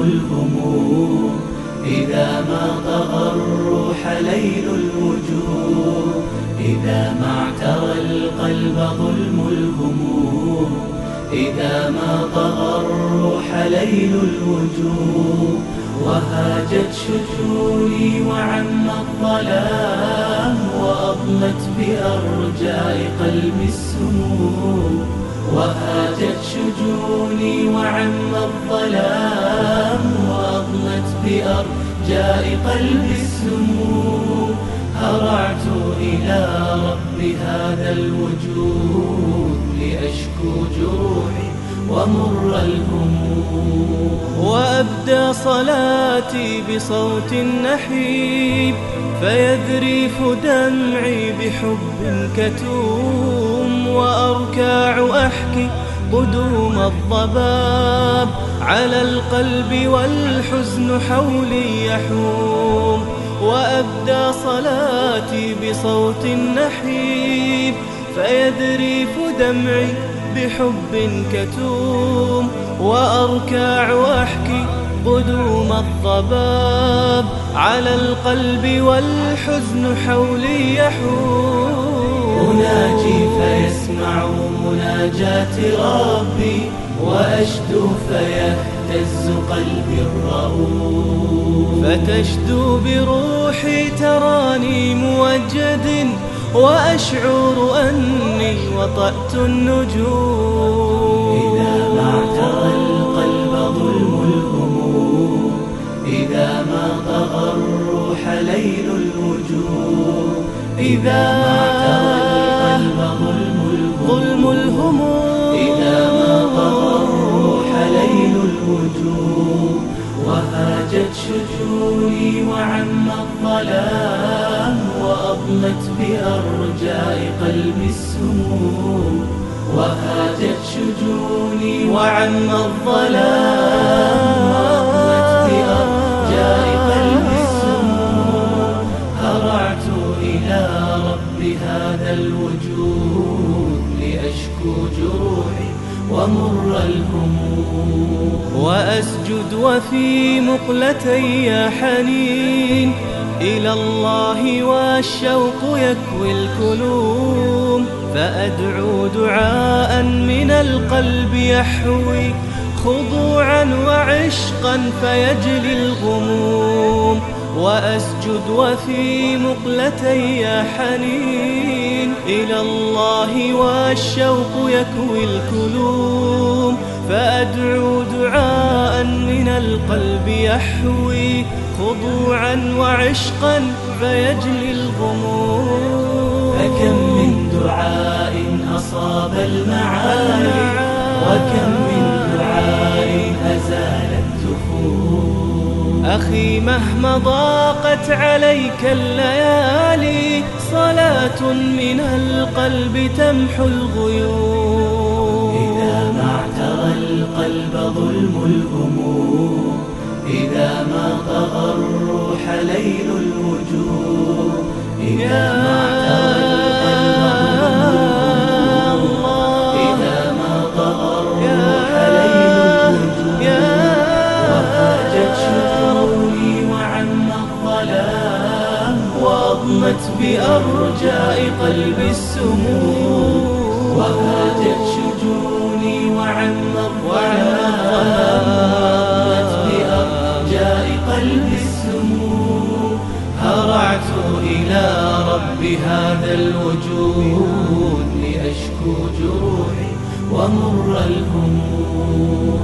الهموم إذا ما طغى الروح ليل الوجوه. إذا ما اعترى القلب ظلم الهموم إذا ما طغى الروح ليل الوجوه. وهاجت شجوني وعم الظلام. وأضلت بأرجاء قلبي السموم. وهاجت شجوني وعم الظلام وأضلت بأرجاء قلبي السموم. هرعت إلى رب هذا الوجود لأشكو جروحي ومر الهموم. وأبدى صلاتي بصوت نحيب فيذريف دمعي بحب كتوم. وأركاع أحكي قدوم الضباب على القلب والحزن حولي يحوم وأبدى صلاتي بصوت نحيب فيذريف دمعي بحب كتوم وأركع وأحكي قدوم الضباب على القلب والحزن حولي يحوم أناجي فيسمع مناجات ربي وأشدو فيهتز قلبي الرؤوف. فتشدو بروحي تراني موجد وأشعر أني وطأت النجوم. إذا ما اعترى القلب ظلم الهموم إذا ما طغى الروح ليل الوجوه إذا ما وعم الظلام وأضلت بأرجاء قلبي السموم وهاجت شجوني وعم الظلام وأضلت بأرجاء قلبي السموم. هرعت إلى رب هذا الوجود لأشكو جروحي ومر الهموم. وأسجد وفي مقلتي حنين إلى الله والشوق يكوي الكلوم. فأدعو دعاء من القلب يحوي خضوعا وعشقا فيجلي الغموم. وأسجد وفي مقلتي حنين. إلى الله والشوق يكوي الكلوم. فأدعو دعاء من القلب يحوي. خضوعا وعشقا فيجلي الغموم. فكم من دعاء أصاب المعالي. وكم أخي مهما ضاقت عليك الليالي صلاة من القلب تمحو الغيوم إذا ما اعترى القلب ظلم الهموم إذا ما طغى الروح ليل الوجوه إذا وأضمت بأرجاء قلبي السموم وهاجت شجوني وعم الظلام بأرجاء قلبي السموم هرعت إلى رب هذا الوجود لأشكو جروحي ومر الهموم